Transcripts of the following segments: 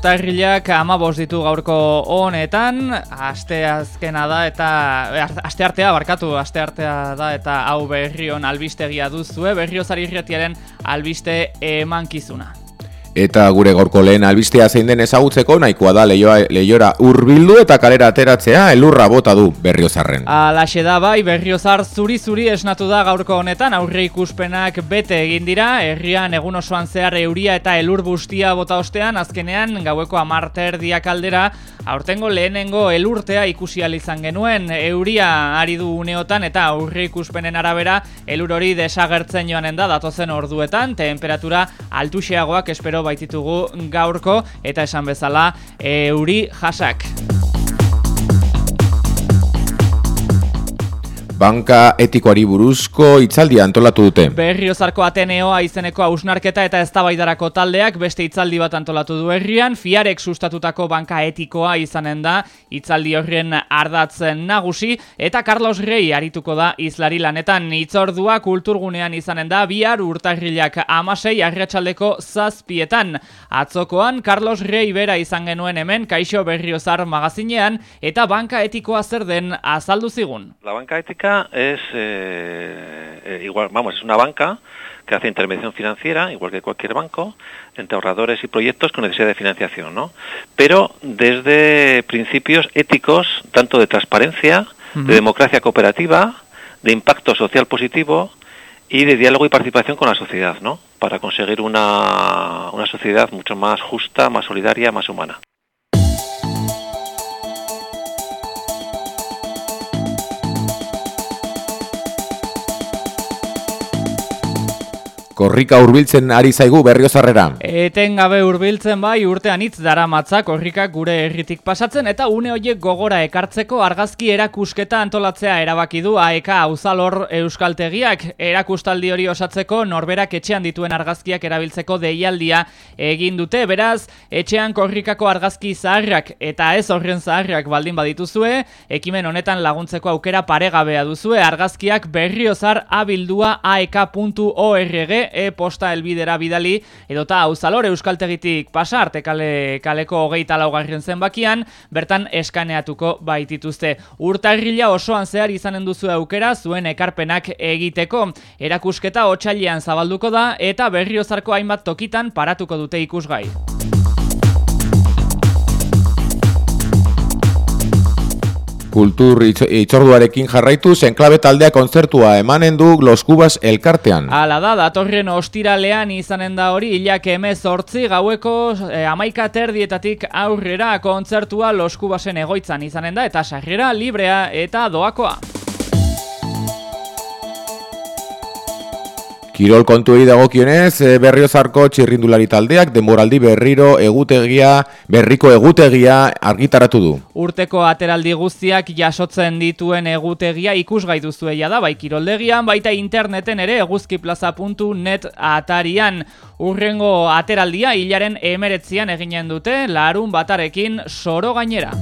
urtarrilak amabos ditu gaurko honetan, aste azkena da eta aste artea barkatu, aste artea da eta hau berrion albistegia duzue, berriozari irretiaren albiste emankizuna. Eta gure gorko lehen albistea zein den ezagutzeko nahikoa da leioa, leiora urbildu eta kalera ateratzea elurra bota du berriozarren. Alaxe da bai, berriozar zuri-zuri esnatu da gaurko honetan, aurre ikuspenak bete egin dira, herrian egun osoan zehar euria eta elur bustia bota ostean, azkenean gaueko amarter diakaldera, aurtengo lehenengo elurtea ikusi izan genuen, euria ari du uneotan eta aurre ikuspenen arabera elur hori desagertzen joanen da datozen orduetan, temperatura altuxeagoak espero baititugu gaurko eta esan bezala euri jasak. Banka etikoari buruzko hitzaldia antolatu dute. Berriozarko Ateneoa izeneko ausnarketa eta eztabaidarako taldeak beste hitzaldi bat antolatu du herrian, fiarek sustatutako banka etikoa izanen da hitzaldi horren ardatzen nagusi eta Carlos Rey arituko da izlari lanetan hitzordua kulturgunean izanen da bihar urtarrilak amasei arratsaldeko zazpietan. Atzokoan Carlos Rey bera izan genuen hemen Kaixo Berriozar magazinean eta banka etikoa zer den azaldu zigun. La banka etika es eh, eh, igual, vamos, es una banca que hace intervención financiera, igual que cualquier banco, entre ahorradores y proyectos con necesidad de financiación, ¿no? Pero desde principios éticos, tanto de transparencia, de democracia cooperativa, de impacto social positivo y de diálogo y participación con la sociedad, ¿no? Para conseguir una, una sociedad mucho más justa, más solidaria, más humana. Korrika hurbiltzen ari zaigu berriozarrera. Eten gabe hurbiltzen bai urtean hitz dara matzak korrikak gure herritik pasatzen eta une horiek gogora ekartzeko argazki erakusketa antolatzea erabaki du AEK Auzalor Euskaltegiak erakustaldi hori osatzeko norberak etxean dituen argazkiak erabiltzeko deialdia egin dute. Beraz, etxean korrikako argazki zaharrak eta ez horren zaharrak baldin badituzue, ekimen honetan laguntzeko aukera paregabea duzue argazkiak berriozar abildua aek.org e-posta elbidera bidali edota auzalor euskaltegitik pasa arte kale, kaleko hogeita laugarren zenbakian, bertan eskaneatuko baitituzte. Urtarrila osoan zehar izanen duzu aukera zuen ekarpenak egiteko. Erakusketa otxailean zabalduko da eta berriozarko hainbat tokitan paratuko dute ikusgai. Kultur itzorduarekin jarraitu zenklabe taldea kontzertua emanen du Los Cubas elkartean. Hala da, datorren ostiralean izanen da hori, hilak emez hortzi gaueko eh, amaika terdietatik aurrera kontzertua Los Cubasen egoitzan izanen da, eta sarrera librea eta doakoa. Kirol kontuei dagokionez, eh, berriozarko txirrindulari taldeak demoraldi berriro egutegia, berriko egutegia argitaratu du. Urteko ateraldi guztiak jasotzen dituen egutegia ikusgai duzueia da, bai kiroldegian, baita interneten ere eguzkiplaza.net atarian. Urrengo ateraldia hilaren emeretzian eginen dute, larun batarekin soro gainera.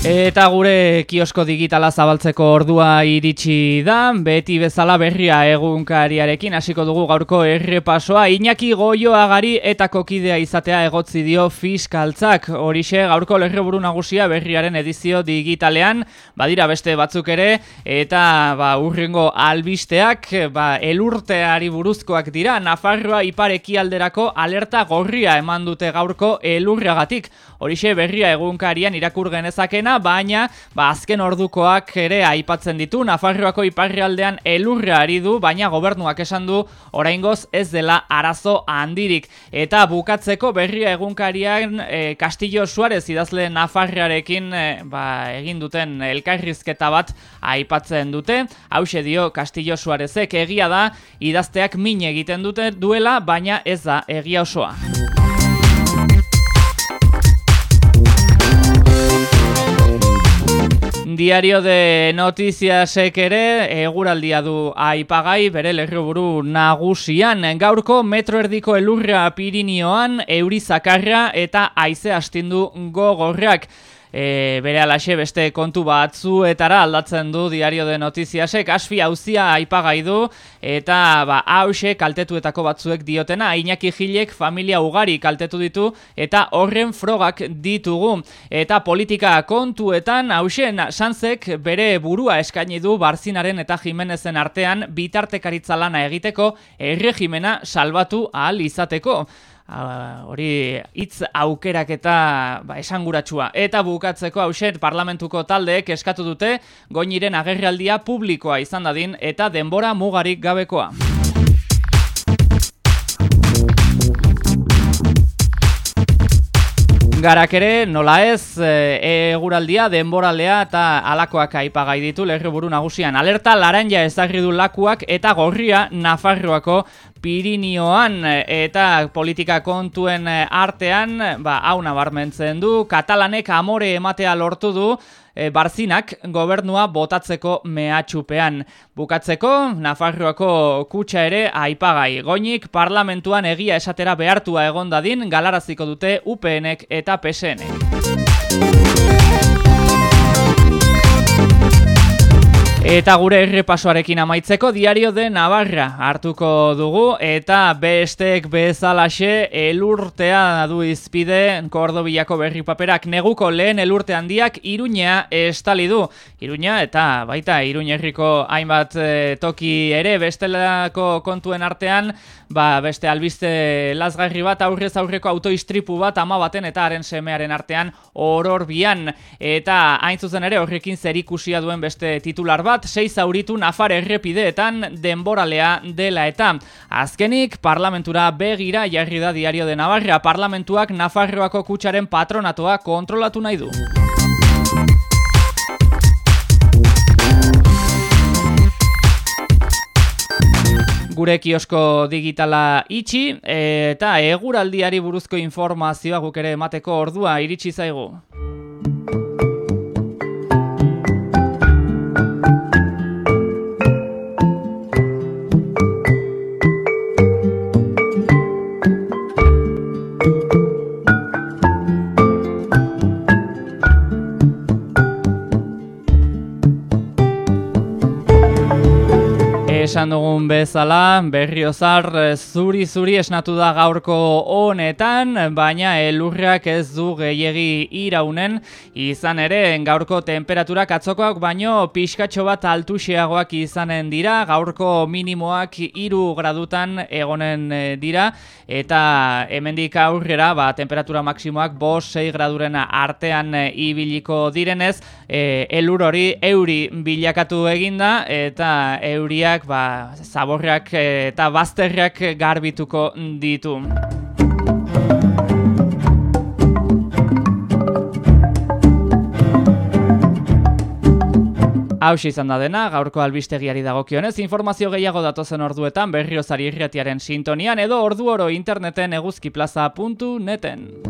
Eta gure kiosko digitala zabaltzeko ordua iritsi da, beti bezala berria egunkariarekin hasiko dugu gaurko errepasoa, Iñaki goioagari eta kokidea izatea egotzi dio fiskaltzak, horixe gaurko lerreburu nagusia berriaren edizio digitalean, badira beste batzuk ere, eta ba, urrengo albisteak ba, elurteari buruzkoak dira, Nafarroa ipareki alderako alerta gorria eman dute gaurko elurriagatik, horixe berria egunkarian irakur genezakena, baina ba, azken ordukoak ere aipatzen ditu, Nafarroako iparrialdean elurra ari du, baina gobernuak esan du oraingoz ez dela arazo handirik. Eta bukatzeko berria egunkarian e, Castillo Suarez idazle Nafarriarekin e, ba, egin duten elkarrizketa bat aipatzen dute. Hau dio Castillo Suarezek egia da, idazteak min egiten dute duela, baina ez da egia osoa. Diario de Notiziasek ere eguraldia du aipagai bere lerroburu nagusian. Gaurko metroerdiko elurra Pirinioan, eurizakarra eta aize astindu gogorrak e, bere alaxe beste kontu batzuetara aldatzen du diario de notiziasek, asfi hauzia aipagai du, eta ba, hause kaltetuetako batzuek diotena, Iñaki Gilek familia ugari kaltetu ditu, eta horren frogak ditugu. Eta politika kontuetan, hause sanzek bere burua eskaini du Barzinaren eta Jimenezen artean bitartekaritza lana egiteko erregimena salbatu ahal izateko hori hitz aukerak eta ba, esanguratsua. Eta bukatzeko hauset parlamentuko taldeek eskatu dute goiniren agerraldia publikoa izan dadin eta denbora mugarik gabekoa. Garak ere, nola ez, e, eguraldia, denboralea eta alakoak aipagai ditu lerriburu nagusian. Alerta laranja ezagri du lakuak eta gorria Nafarroako Pirinioan eta politika kontuen artean, ba, hau nabarmentzen du, katalanek amore ematea lortu du, e, barzinak gobernua botatzeko mehatxupean. Bukatzeko, Nafarroako kutsa ere aipagai. Goinik parlamentuan egia esatera behartua egon dadin galaraziko dute UPNek eta PSNek. Eta gure errepasoarekin amaitzeko diario de Navarra hartuko dugu. Eta bestek bezalaxe elurtea du izpide Kordobiako berri paperak. Neguko lehen elurte handiak Iruña estali du. Iruña eta baita Iruñerriko hainbat e, toki ere bestelako kontuen artean ba, beste albiste lasgarri bat aurrez aurreko autoistripu bat ama baten eta haren semearen artean oror bian eta hain zuzen ere horrekin zerikusia duen beste titular bat bat, sei zauritu nafar errepideetan denboralea dela eta. Azkenik, parlamentura begira jarri da diario de Navarra, parlamentuak Nafarroako kutsaren patronatoa kontrolatu nahi du. gure kiosko digitala itxi eta eguraldiari buruzko informazioa guk ere emateko ordua iritsi zaigu. Esan dugun bezala, berriozar zuri-zuri esnatu da gaurko honetan, baina elurrak ez du gehiegi iraunen, izan ere gaurko temperaturak atzokoak, baino pixkatxo bat altuxeagoak izanen dira, gaurko minimoak iru gradutan egonen eh, dira, eta hemendik aurrera, ba, temperatura maksimoak bos 6 graduren artean eh, ibiliko direnez, e, elur hori euri bilakatu eginda, eta euriak ba, zaborrak eta bazterrak garbituko ditu. Hau izan da dena, gaurko albistegiari dagokionez, informazio gehiago datozen orduetan berriozari irretiaren sintonian edo ordu oro interneten eguzkiplaza.neten.